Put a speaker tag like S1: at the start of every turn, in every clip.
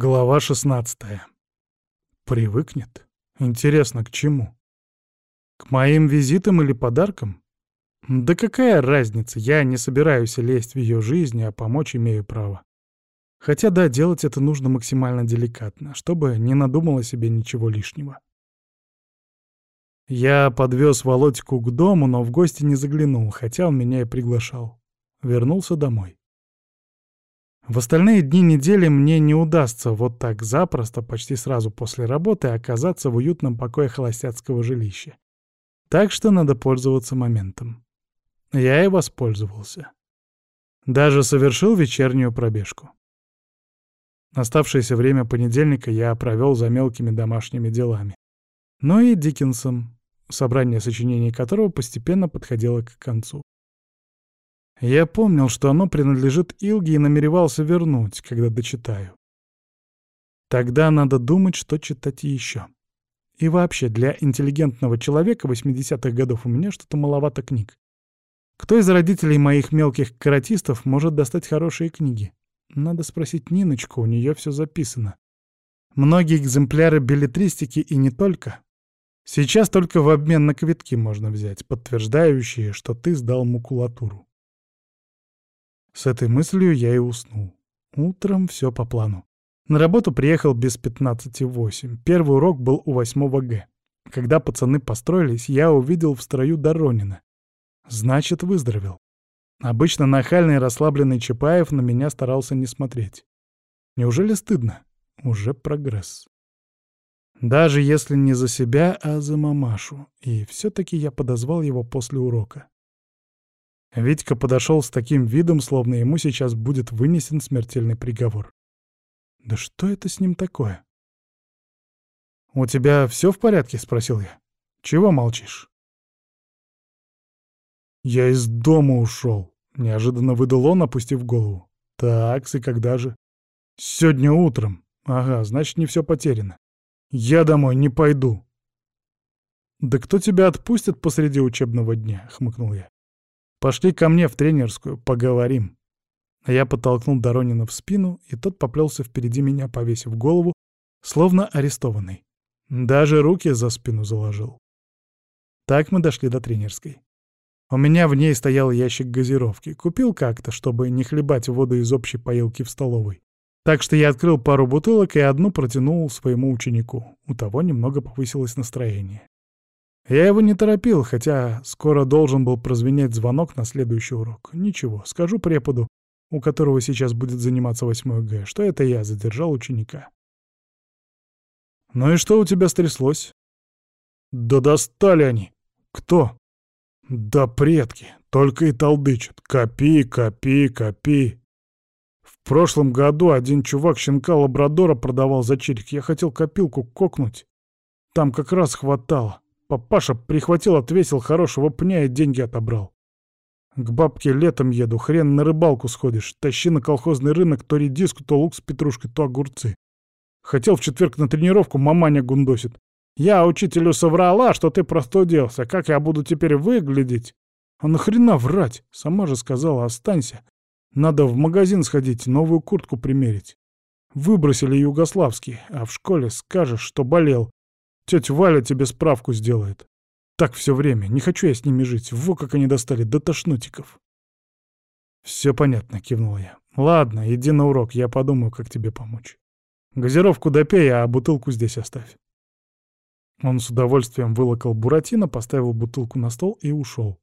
S1: Глава 16. Привыкнет? Интересно, к чему? К моим визитам или подаркам? Да какая разница, я не собираюсь лезть в ее жизнь, а помочь имею право. Хотя да, делать это нужно максимально деликатно, чтобы не надумала себе ничего лишнего. Я подвез Володьку к дому, но в гости не заглянул, хотя он меня и приглашал. Вернулся домой. В остальные дни недели мне не удастся вот так запросто, почти сразу после работы, оказаться в уютном покое холостяцкого жилища. Так что надо пользоваться моментом. Я и воспользовался. Даже совершил вечернюю пробежку. Оставшееся время понедельника я провел за мелкими домашними делами. Ну и Диккенсом, собрание сочинений которого постепенно подходило к концу. Я помнил, что оно принадлежит Илге и намеревался вернуть, когда дочитаю. Тогда надо думать, что читать еще. И вообще, для интеллигентного человека 80-х годов у меня что-то маловато книг. Кто из родителей моих мелких каратистов может достать хорошие книги? Надо спросить Ниночку, у нее все записано. Многие экземпляры билетристики и не только. Сейчас только в обмен на квитки можно взять, подтверждающие, что ты сдал макулатуру. С этой мыслью я и уснул. Утром все по плану. На работу приехал без 15.08. Первый урок был у 8 Г. Когда пацаны построились, я увидел в строю Доронина. Значит, выздоровел. Обычно нахальный расслабленный Чапаев на меня старался не смотреть. Неужели стыдно? Уже прогресс. Даже если не за себя, а за мамашу. И все-таки я подозвал его после урока. Витька подошел с таким видом, словно ему сейчас будет вынесен смертельный приговор. Да что это с ним такое? «У тебя все в порядке?» — спросил я. «Чего молчишь?» «Я из дома ушел», — неожиданно выдал он, опустив голову. «Так, и когда же?» «Сегодня утром. Ага, значит, не все потеряно. Я домой не пойду». «Да кто тебя отпустит посреди учебного дня?» — хмыкнул я. Пошли ко мне в тренерскую, поговорим. Я подтолкнул Доронина в спину, и тот поплелся впереди меня, повесив голову, словно арестованный. Даже руки за спину заложил. Так мы дошли до тренерской. У меня в ней стоял ящик газировки. Купил как-то, чтобы не хлебать воду из общей поилки в столовой. Так что я открыл пару бутылок и одну протянул своему ученику. У того немного повысилось настроение. Я его не торопил, хотя скоро должен был прозвенеть звонок на следующий урок. Ничего, скажу преподу, у которого сейчас будет заниматься 8 Г, что это я задержал ученика. «Ну и что у тебя стряслось?» «Да достали они!» «Кто?» «Да предки, только и толдычат. Копи, копи, копи!» В прошлом году один чувак щенка лабрадора продавал за чирик. Я хотел копилку кокнуть. Там как раз хватало. Папаша прихватил, отвесил хорошего пня и деньги отобрал. К бабке летом еду, хрен на рыбалку сходишь. Тащи на колхозный рынок то редиску, то лук с петрушкой, то огурцы. Хотел в четверг на тренировку, маманя гундосит. Я учителю соврала, что ты простудился. Как я буду теперь выглядеть? А нахрена врать? Сама же сказала, останься. Надо в магазин сходить, новую куртку примерить. Выбросили югославский, а в школе скажешь, что болел. Тетя Валя тебе справку сделает. Так все время. Не хочу я с ними жить. Во как они достали, до тошнотиков. Все понятно, кивнул я. Ладно, иди на урок, я подумаю, как тебе помочь. Газировку допей, а бутылку здесь оставь. Он с удовольствием вылокал Буратино, поставил бутылку на стол и ушел.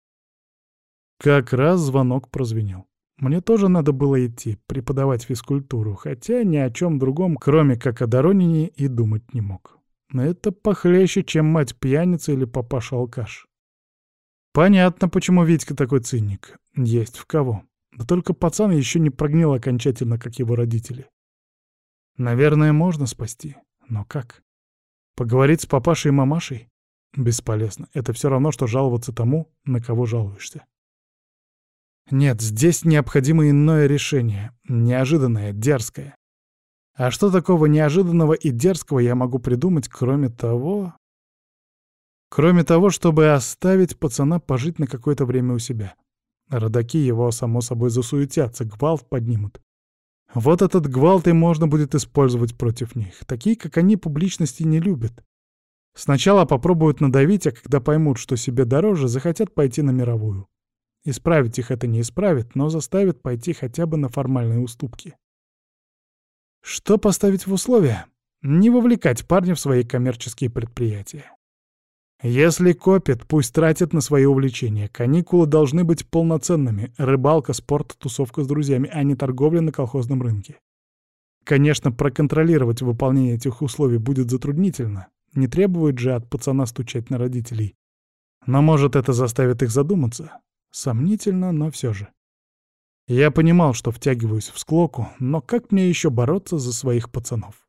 S1: Как раз звонок прозвенел. Мне тоже надо было идти, преподавать физкультуру, хотя ни о чем другом, кроме как о Доронине, и думать не мог. Это похлеще, чем мать пьяница или папаша-алкаш. Понятно, почему Витька такой циник. Есть в кого. Да только пацан еще не прогнил окончательно, как его родители. Наверное, можно спасти. Но как? Поговорить с папашей и мамашей? Бесполезно. Это все равно, что жаловаться тому, на кого жалуешься. Нет, здесь необходимо иное решение. Неожиданное, дерзкое. А что такого неожиданного и дерзкого я могу придумать, кроме того... Кроме того, чтобы оставить пацана пожить на какое-то время у себя. Родаки его, само собой, засуетятся, гвалт поднимут. Вот этот гвалт и можно будет использовать против них. Такие, как они, публичности не любят. Сначала попробуют надавить, а когда поймут, что себе дороже, захотят пойти на мировую. Исправить их это не исправит, но заставит пойти хотя бы на формальные уступки. Что поставить в условия? Не вовлекать парня в свои коммерческие предприятия. Если копит, пусть тратит на свои увлечения. Каникулы должны быть полноценными. Рыбалка, спорт, тусовка с друзьями, а не торговля на колхозном рынке. Конечно, проконтролировать выполнение этих условий будет затруднительно. Не требует же от пацана стучать на родителей. Но может это заставит их задуматься. Сомнительно, но все же. Я понимал, что втягиваюсь в склоку, но как мне еще бороться за своих пацанов?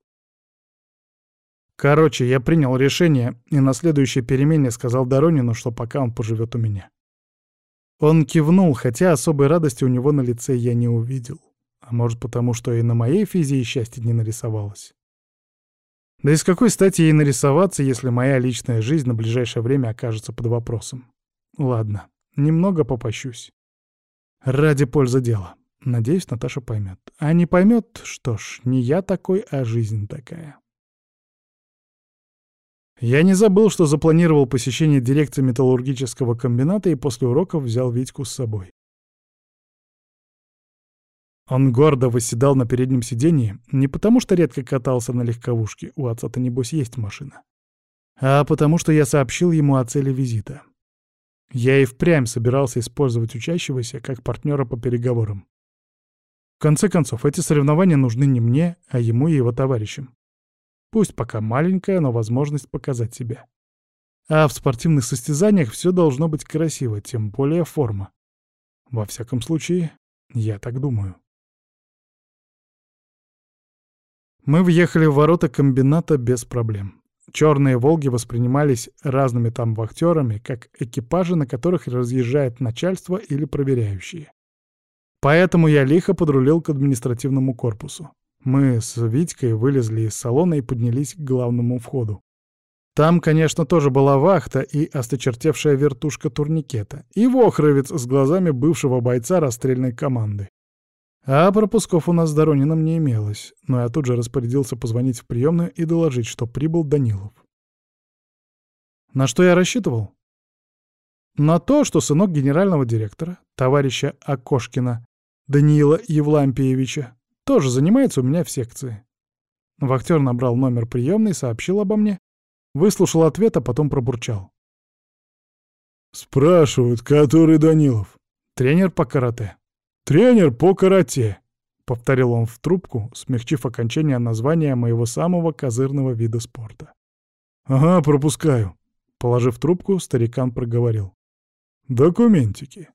S1: Короче, я принял решение и на следующей перемене сказал Доронину, что пока он поживет у меня. Он кивнул, хотя особой радости у него на лице я не увидел. А может потому, что и на моей физии счастье не нарисовалось. Да и с какой стати ей нарисоваться, если моя личная жизнь на ближайшее время окажется под вопросом? Ладно, немного попощусь. Ради пользы дела. Надеюсь, Наташа поймет. А не поймет, что ж, не я такой, а жизнь такая. Я не забыл, что запланировал посещение дирекции металлургического комбината и после уроков взял Витьку с собой. Он гордо восседал на переднем сиденье не потому, что редко катался на легковушке, у отца-то небось есть машина, а потому что я сообщил ему о цели визита. Я и впрямь собирался использовать учащегося как партнера по переговорам. В конце концов, эти соревнования нужны не мне, а ему и его товарищам. Пусть пока маленькая, но возможность показать себя. А в спортивных состязаниях все должно быть красиво, тем более форма. Во всяком случае, я так думаю. Мы въехали в ворота комбината без проблем. Черные «Волги» воспринимались разными там вахтерами, как экипажи, на которых разъезжает начальство или проверяющие. Поэтому я лихо подрулил к административному корпусу. Мы с Витькой вылезли из салона и поднялись к главному входу. Там, конечно, тоже была вахта и осточертевшая вертушка турникета, и вохровец с глазами бывшего бойца расстрельной команды. А пропусков у нас с Доронином не имелось, но я тут же распорядился позвонить в приемную и доложить, что прибыл Данилов. На что я рассчитывал? На то, что сынок генерального директора, товарища Акошкина, Даниила Евлампиевича, тоже занимается у меня в секции. Вахтер набрал номер приемной, сообщил обо мне, выслушал ответ, а потом пробурчал. «Спрашивают, который Данилов?» «Тренер по карате». «Тренер по карате», — повторил он в трубку, смягчив окончание названия моего самого козырного вида спорта. «Ага, пропускаю», — положив трубку, старикан проговорил. «Документики».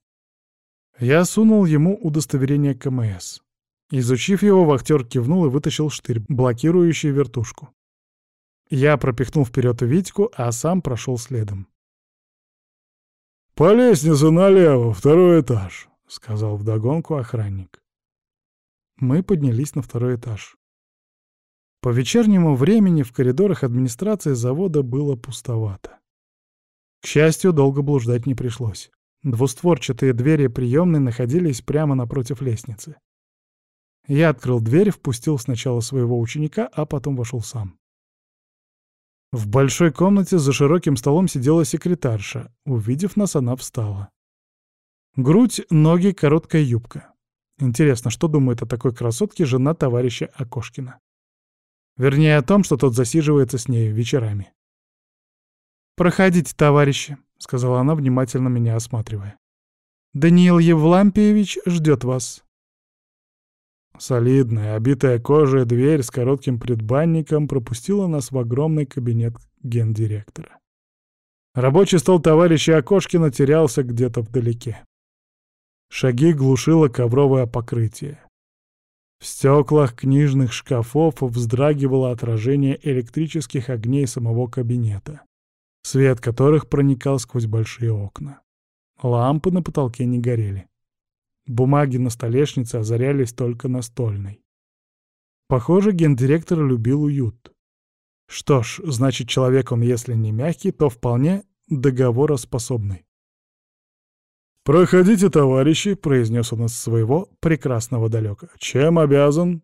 S1: Я сунул ему удостоверение КМС. Изучив его, вахтер кивнул и вытащил штырь, блокирующий вертушку. Я пропихнул вперед Витьку, а сам прошел следом. «По лестнице налево, второй этаж», — сказал вдогонку охранник. Мы поднялись на второй этаж. По вечернему времени в коридорах администрации завода было пустовато. К счастью, долго блуждать не пришлось. Двустворчатые двери приемной находились прямо напротив лестницы. Я открыл дверь, впустил сначала своего ученика, а потом вошел сам. В большой комнате за широким столом сидела секретарша. Увидев нас, она встала. Грудь, ноги, короткая юбка. Интересно, что думает о такой красотке жена товарища Окошкина? Вернее, о том, что тот засиживается с ней вечерами. «Проходите, товарищи», — сказала она, внимательно меня осматривая. «Даниил Евлампиевич ждет вас». Солидная, обитая кожей дверь с коротким предбанником пропустила нас в огромный кабинет гендиректора. Рабочий стол товарища Окошкина терялся где-то вдалеке. Шаги глушило ковровое покрытие. В стеклах книжных шкафов вздрагивало отражение электрических огней самого кабинета, свет которых проникал сквозь большие окна. Лампы на потолке не горели. Бумаги на столешнице озарялись только настольной. Похоже, гендиректор любил уют. Что ж, значит, человек он, если не мягкий, то вполне договороспособный. «Проходите, товарищи», — произнес он из своего прекрасного далека. «Чем обязан?»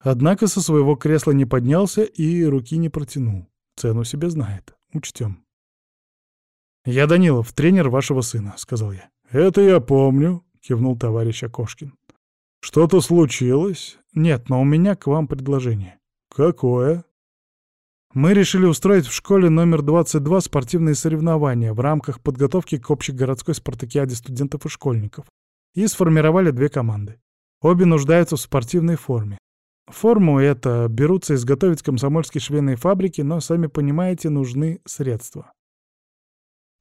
S1: Однако со своего кресла не поднялся и руки не протянул. Цену себе знает. Учтем. «Я Данилов, тренер вашего сына», — сказал я. «Это я помню», — кивнул товарищ Окошкин. «Что-то случилось?» «Нет, но у меня к вам предложение». «Какое?» Мы решили устроить в школе номер 22 спортивные соревнования в рамках подготовки к общегородской спартакиаде студентов и школьников и сформировали две команды. Обе нуждаются в спортивной форме. Форму это берутся изготовить комсомольские швейные фабрики, но, сами понимаете, нужны средства.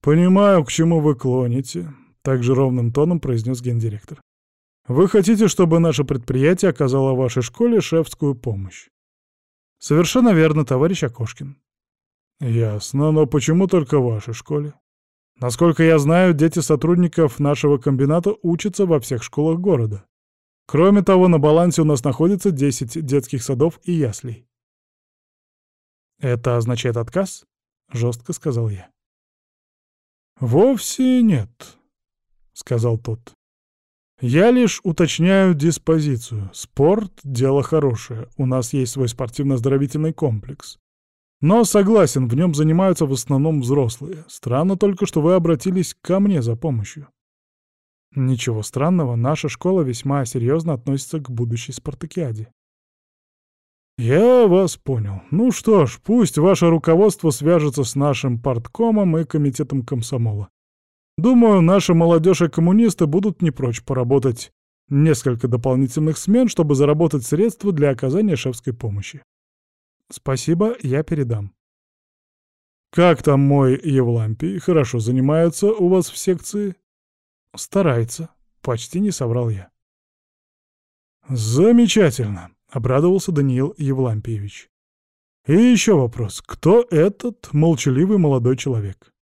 S1: «Понимаю, к чему вы клоните», — также ровным тоном произнес гендиректор. «Вы хотите, чтобы наше предприятие оказало вашей школе шефскую помощь?» «Совершенно верно, товарищ Окошкин». «Ясно, но почему только в вашей школе?» «Насколько я знаю, дети сотрудников нашего комбината учатся во всех школах города. Кроме того, на балансе у нас находится 10 детских садов и яслей». «Это означает отказ?» — жестко сказал я. «Вовсе нет», — сказал тот. «Я лишь уточняю диспозицию. Спорт — дело хорошее. У нас есть свой спортивно-оздоровительный комплекс. Но, согласен, в нем занимаются в основном взрослые. Странно только, что вы обратились ко мне за помощью». Ничего странного, наша школа весьма серьезно относится к будущей спартакиаде. «Я вас понял. Ну что ж, пусть ваше руководство свяжется с нашим парткомом и комитетом комсомола. Думаю, наша молодежь и коммунисты будут не прочь поработать несколько дополнительных смен, чтобы заработать средства для оказания шефской помощи. Спасибо, я передам. Как там мой Евлампий? Хорошо занимается у вас в секции? Старается. Почти не соврал я. Замечательно, обрадовался Даниил Евлампиевич. И еще вопрос. Кто этот молчаливый молодой человек?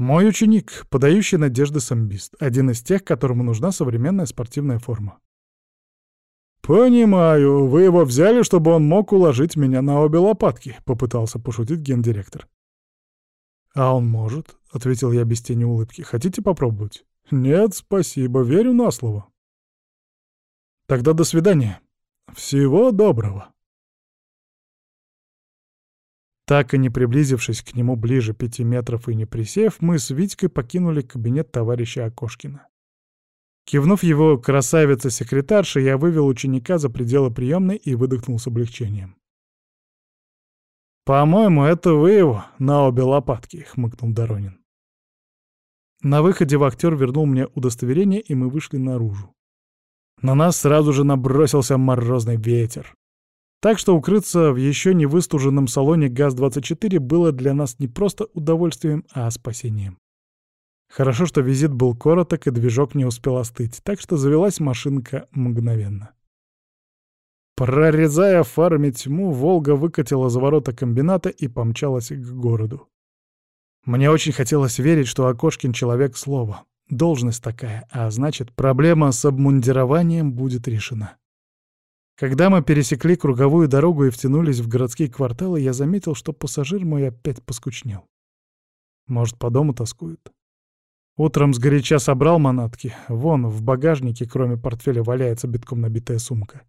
S1: Мой ученик, подающий надежды самбист, один из тех, которому нужна современная спортивная форма. «Понимаю, вы его взяли, чтобы он мог уложить меня на обе лопатки», — попытался пошутить гендиректор. «А он может», — ответил я без тени улыбки. «Хотите попробовать?» «Нет, спасибо, верю на слово». «Тогда до свидания. Всего доброго». Так и не приблизившись к нему ближе пяти метров и не присев, мы с Витькой покинули кабинет товарища Окошкина. Кивнув его красавице-секретарше, я вывел ученика за пределы приемной и выдохнул с облегчением. «По-моему, это вы его на обе лопатки», — хмыкнул Доронин. На выходе вахтер вернул мне удостоверение, и мы вышли наружу. На нас сразу же набросился морозный ветер. Так что укрыться в еще не выстуженном салоне ГАЗ-24 было для нас не просто удовольствием, а спасением. Хорошо, что визит был короток, и движок не успел остыть, так что завелась машинка мгновенно. Прорезая фарами тьму, «Волга» выкатила за ворота комбината и помчалась к городу. Мне очень хотелось верить, что Окошкин человек слова. Должность такая, а значит, проблема с обмундированием будет решена. Когда мы пересекли круговую дорогу и втянулись в городские кварталы, я заметил, что пассажир мой опять поскучнел. Может, по дому тоскует? Утром сгоряча собрал манатки. Вон, в багажнике, кроме портфеля, валяется битком набитая сумка.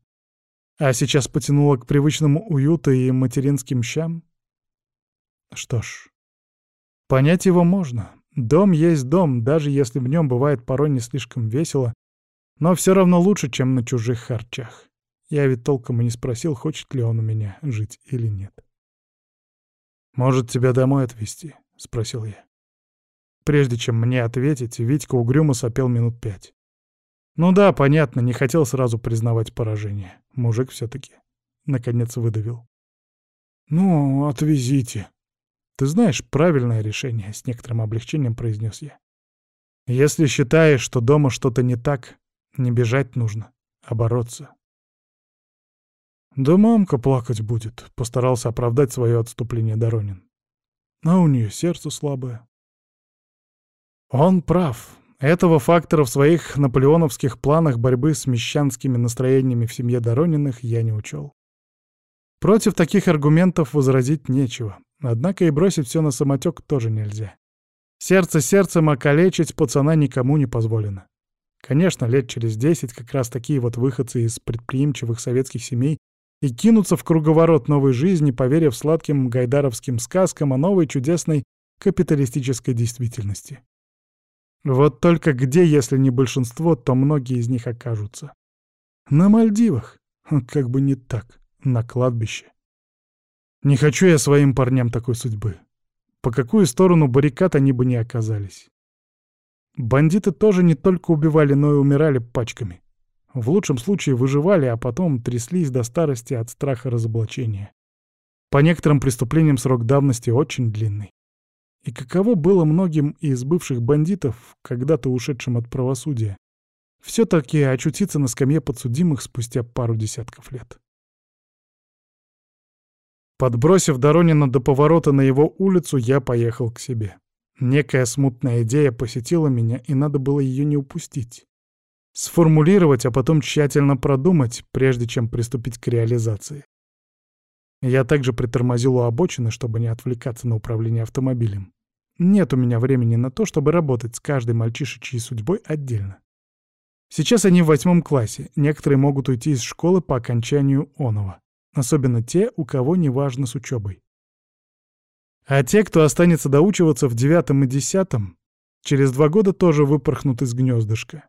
S1: А сейчас потянуло к привычному уюту и материнским щам. Что ж, понять его можно. Дом есть дом, даже если в нем бывает порой не слишком весело, но все равно лучше, чем на чужих харчах. Я ведь толком и не спросил, хочет ли он у меня жить или нет. «Может, тебя домой отвезти?» — спросил я. Прежде чем мне ответить, Витька угрюмо сопел минут пять. Ну да, понятно, не хотел сразу признавать поражение. Мужик все таки Наконец выдавил. «Ну, отвезите». «Ты знаешь, правильное решение», — с некоторым облегчением произнес я. «Если считаешь, что дома что-то не так, не бежать нужно, а бороться». «Да мамка плакать будет», — постарался оправдать свое отступление Доронин. «А у нее сердце слабое». Он прав. Этого фактора в своих наполеоновских планах борьбы с мещанскими настроениями в семье Дорониных я не учел. Против таких аргументов возразить нечего, однако и бросить все на самотек тоже нельзя. Сердце сердцем окалечить пацана никому не позволено. Конечно, лет через десять как раз такие вот выходцы из предприимчивых советских семей и кинутся в круговорот новой жизни, поверив сладким гайдаровским сказкам о новой чудесной капиталистической действительности. Вот только где, если не большинство, то многие из них окажутся? На Мальдивах. Как бы не так. На кладбище. Не хочу я своим парням такой судьбы. По какую сторону баррикад они бы не оказались. Бандиты тоже не только убивали, но и умирали пачками. В лучшем случае выживали, а потом тряслись до старости от страха разоблачения. По некоторым преступлениям срок давности очень длинный. И каково было многим из бывших бандитов, когда-то ушедшим от правосудия, все-таки очутиться на скамье подсудимых спустя пару десятков лет. Подбросив Доронина до поворота на его улицу, я поехал к себе. Некая смутная идея посетила меня, и надо было ее не упустить. Сформулировать, а потом тщательно продумать, прежде чем приступить к реализации. Я также притормозил у обочины, чтобы не отвлекаться на управление автомобилем. Нет у меня времени на то, чтобы работать с каждой мальчишечьей судьбой отдельно. Сейчас они в восьмом классе, некоторые могут уйти из школы по окончанию оного. Особенно те, у кого не важно с учебой. А те, кто останется доучиваться в девятом и десятом, через два года тоже выпорхнут из гнездышка.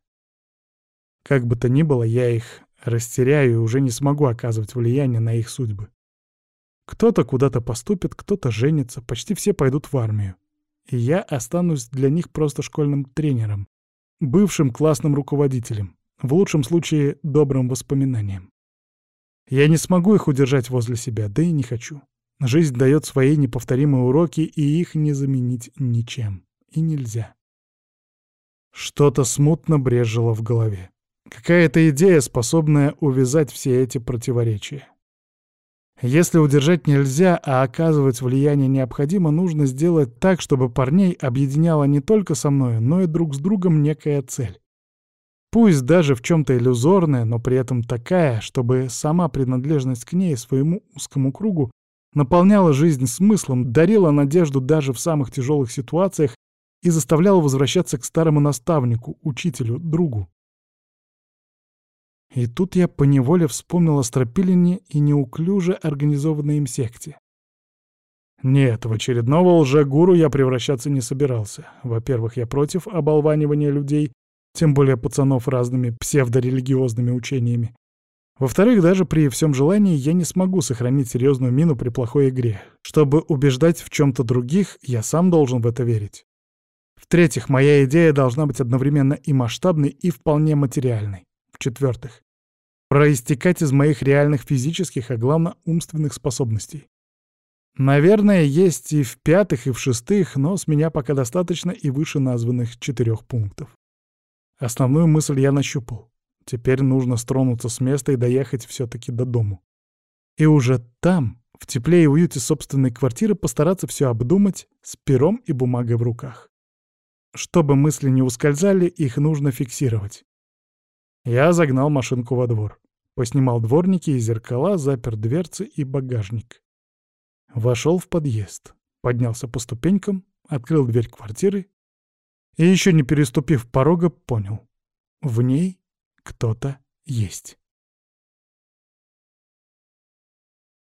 S1: Как бы то ни было, я их растеряю и уже не смогу оказывать влияние на их судьбы. Кто-то куда-то поступит, кто-то женится, почти все пойдут в армию. И я останусь для них просто школьным тренером, бывшим классным руководителем, в лучшем случае добрым воспоминанием. Я не смогу их удержать возле себя, да и не хочу. Жизнь дает свои неповторимые уроки, и их не заменить ничем. И нельзя. Что-то смутно брежило в голове. Какая-то идея, способная увязать все эти противоречия. Если удержать нельзя, а оказывать влияние необходимо, нужно сделать так, чтобы парней объединяла не только со мной, но и друг с другом некая цель. Пусть даже в чем-то иллюзорная, но при этом такая, чтобы сама принадлежность к ней, своему узкому кругу, наполняла жизнь смыслом, дарила надежду даже в самых тяжелых ситуациях и заставляла возвращаться к старому наставнику, учителю, другу. И тут я поневоле вспомнил о Стропилине и неуклюже организованной им секте. Нет, в очередного лжегуру я превращаться не собирался. Во-первых, я против оболванивания людей, тем более пацанов разными псевдорелигиозными учениями. Во-вторых, даже при всем желании я не смогу сохранить серьезную мину при плохой игре. Чтобы убеждать в чем-то других, я сам должен в это верить. В-третьих, моя идея должна быть одновременно и масштабной, и вполне материальной. В-четвертых, проистекать из моих реальных физических, а главное, умственных способностей. Наверное, есть и в-пятых, и в-шестых, но с меня пока достаточно и выше названных четырех пунктов. Основную мысль я нащупал. Теперь нужно стронуться с места и доехать все-таки до дому. И уже там, в тепле и уюте собственной квартиры, постараться все обдумать с пером и бумагой в руках. Чтобы мысли не ускользали, их нужно фиксировать. Я загнал машинку во двор. Поснимал дворники и зеркала, запер дверцы и багажник. Вошел в подъезд, поднялся по ступенькам, открыл дверь квартиры и, еще не переступив порога, понял. В ней кто-то есть.